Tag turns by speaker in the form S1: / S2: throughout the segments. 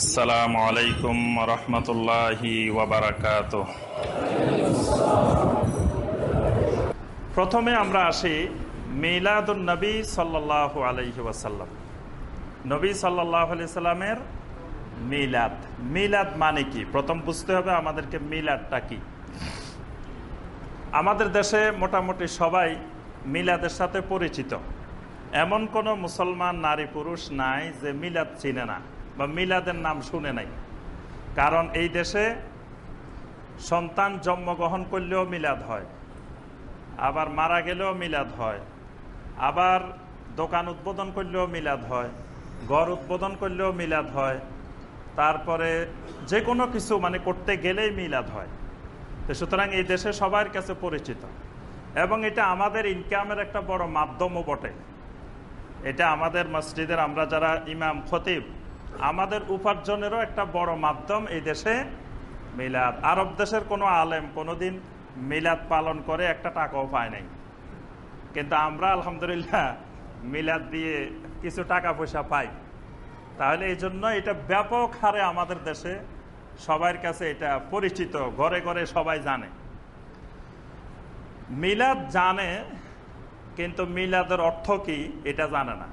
S1: আসসালামু আলাইকুম রহমতুল্লাহি প্রথমে আমরা আসি মিলাদুল নবী সাল্লাহ আলহি ওয়াসাল্লাম। নবী সাল্লাহ আলি সাল্লামের মিলাদ। মিলাদ মানে কি? প্রথম বুঝতে হবে আমাদেরকে মিলাদটা কি। আমাদের দেশে মোটামুটি সবাই মিলাদের সাথে পরিচিত। এমন কোনো মুসলমান নারী পুরুষ নাই যে মিলাদ চিনে না। বা মিলাদের নাম শুনে নাই। কারণ এই দেশে সন্তান জন্মগ্রহণ করলেও মিলাদ হয়, আবার মারা গেলেও মিলাদ হয়, আবার দোকান উদ্বোধন করলেও মিলাদ হয়, ঘর উদ্বোধন করলেও মিলাদ হয়, তারপরে যে কোনো কিছু মানে করতে গেলেই মিলাদ হয়। তো সুতরাং এই দেশে সবার কাছে পরিচিত। এবং এটা আমাদের ইনকামের একটা বড় মাধ্যমও বটে। এটা আমাদের মসজিদের, আমরা যারা ইমাম, খতিব আমাদের উপার্জনেরও একটা বড় মাধ্যম এই দেশে মিলাদ। আরব দেশের কোনো আলেম কোনোদিন মিলাদ পালন করে একটা টাকাও পায় নাই। কিন্তু আমরা আলহামদুলিল্লাহ মিলাদ দিয়ে কিছু টাকা পয়সা পাই। তাহলে এই জন্য এটা ব্যাপক হারে আমাদের দেশে সবার কাছে এটা পরিচিত, ঘরে ঘরে সবাই জানে। মিলাদ জানে, কিন্তু মিলাদের অর্থ কি এটা জানে না।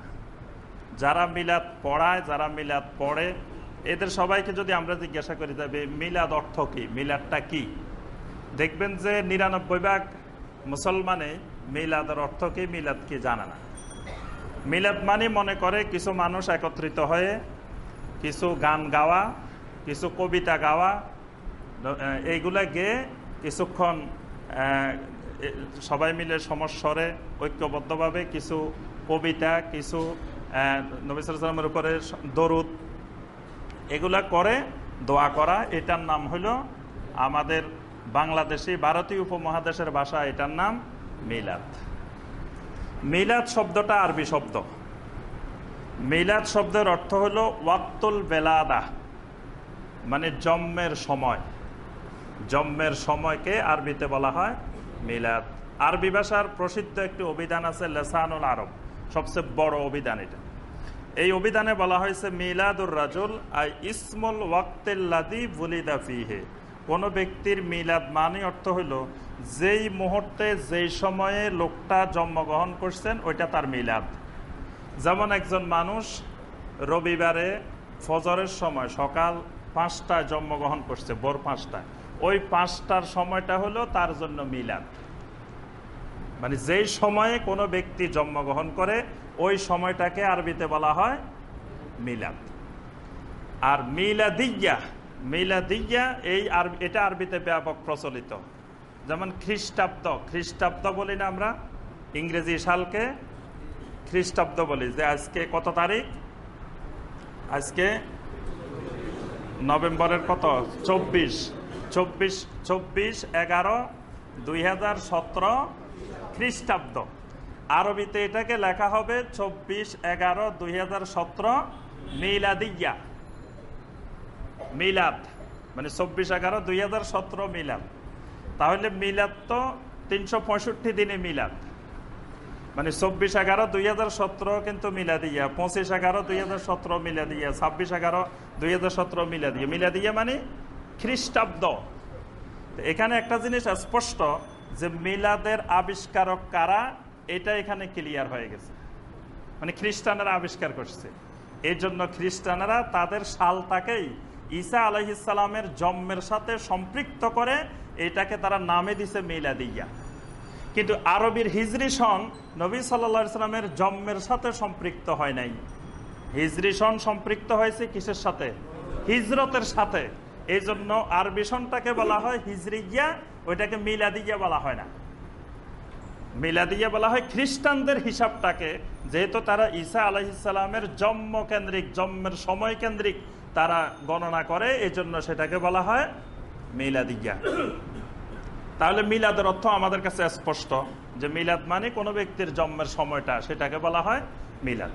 S1: যারা মিলাদ পড়ায়, যারা মিলাদ পড়ে, এদের সবাইকে যদি আমরা জিজ্ঞাসা করি যাবে মিলাদ অর্থ কি? মিলাদটা কি? দেখবেন যে নিরানব্বই ভাগ মুসলমানে মিলাদের অর্থ কি, মিলাদ কি জানে না। মিলাদ মানে মনে করে কিছু মানুষ একত্রিত হয়ে কিছু গান গাওয়া, কিছু কবিতা গাওয়া এইগুলা গেয়ে কিছুক্ষণ সবাই মিলে সমস্বরে ঐক্যবদ্ধভাবে কিছু কবিতা, কিছু নবিসামের উপরে দরুদ, এগুলা করে দোয়া করা। এটার নাম হইল আমাদের বাংলাদেশি, ভারতীয় উপমহাদেশের ভাষা, এটার নাম মিলাদ। মিলাদ শব্দটা আরবি শব্দ। মিলাদ শব্দের অর্থ হল ওয়াক্তুল বেলাদা মানে জন্মের সময়। জন্মের সময়কে আরবিতে বলা হয় মিলাদ। আরবি ভাষার প্রসিদ্ধ একটি অভিধান আছে, লেসানুল আরব। সবচেয়ে বড় অভিধান এটা। এই অভিধানে বলা হয়েছে, মিলাদুর রাজুল, আই ইসমুল ওয়াক্তেল্লাদি বুলিদা ফিহে। কোনো ব্যক্তির মিলাদ মানে অর্থ হইল, যেই মুহূর্তে, যেই সময়ে লোকটা জন্মগ্রহণ করছেন, ওইটা তার মিলাদ। যেমন একজন মানুষ রবিবারে ফজরের সময় সকাল পাঁচটায় জন্মগ্রহণ করছে, ভোর পাঁচটায়। ওই পাঁচটার সময়টা হলো তার জন্য মিলাদ। মানে যেই সময়ে কোনো ব্যক্তি জন্মগ্রহণ করে, ওই সময়টাকে আরবিতে বলা হয় মিলাদ। আর মিলাদিয়া মিলাদিয়া এই আর এটা আরবিতে ব্যাপক প্রচলিত। যেমন খ্রিস্টাব্দ খ্রিস্টাব্দ বলি না আমরা, ইংরেজি সালকে খ্রিস্টাব্দ বলি, যে আজকে কত তারিখ? আজকে নভেম্বরের কত? চব্বিশ। চব্বিশ চব্বিশ, এগারো, দুই হাজার সতেরো খ্রিস্টাব্দ। আরবিতে এটাকে লেখা হবে চব্বিশ এগারো দুই হাজার সতেরো মিলাদিয়া। মিলাদ মানে চব্বিশ এগারো দুই হাজার সতেরো মিলাদ। তাহলে মিলাদ তো তিনশো পঁয়ষট্টি দিনে মিলাদ। মানে চব্বিশ এগারো দুই হাজার সতেরো কিন্তু মিলাদিয়া, পঁচিশ এগারো দুই হাজার সতেরো মিলাদিয়া, ছাব্বিশ এগারো দুই হাজার সতেরো মিলাদিয়া। মিলাদিয়া মানে খ্রিস্টাব্দ। এখানে একটা জিনিস স্পষ্ট যে মিলাদের আবিষ্কারক কারা, এটা এখানে ক্লিয়ার হয়ে গেছে। মানে খ্রিস্টানেরা আবিষ্কার করছে। এই জন্য খ্রিস্টানেরা তাদের সালটাকেই ঈসা আলহিসালামের জন্মের সাথে সম্পৃক্ত করে এটাকে তারা নামে দিছে মিলাদিয়া। কিন্তু আরবির হিজরি সন নবী সাল্লা সাল্লামের জন্মের সাথে সম্পৃক্ত হয় নাই। হিজরি সন সম্পৃক্ত হয়েছে কিসের সাথে? হিজরতের সাথে। এই জন্য আরবি সনটাকে বলা হয় হিজরিয়া ওইটাকে মিলাদিয়া বলা হয় না। মিলাদিয়া বলা হয় খ্রিস্টানদের হিসাবটাকে, যেহেতু তারা ঈসা আলহিসাল্লামের জন্ম কেন্দ্রিক, জন্মের সময় কেন্দ্রিক, তারা গণনা করে এই জন্য সেটাকে বলা হয় মিলাদিয়া। তাহলে মিলাদের অর্থ আমাদের কাছে স্পষ্ট, যে মিলাদ মানে কোনো ব্যক্তির জন্মের সময়টা, সেটাকে বলা হয় মিলাদ।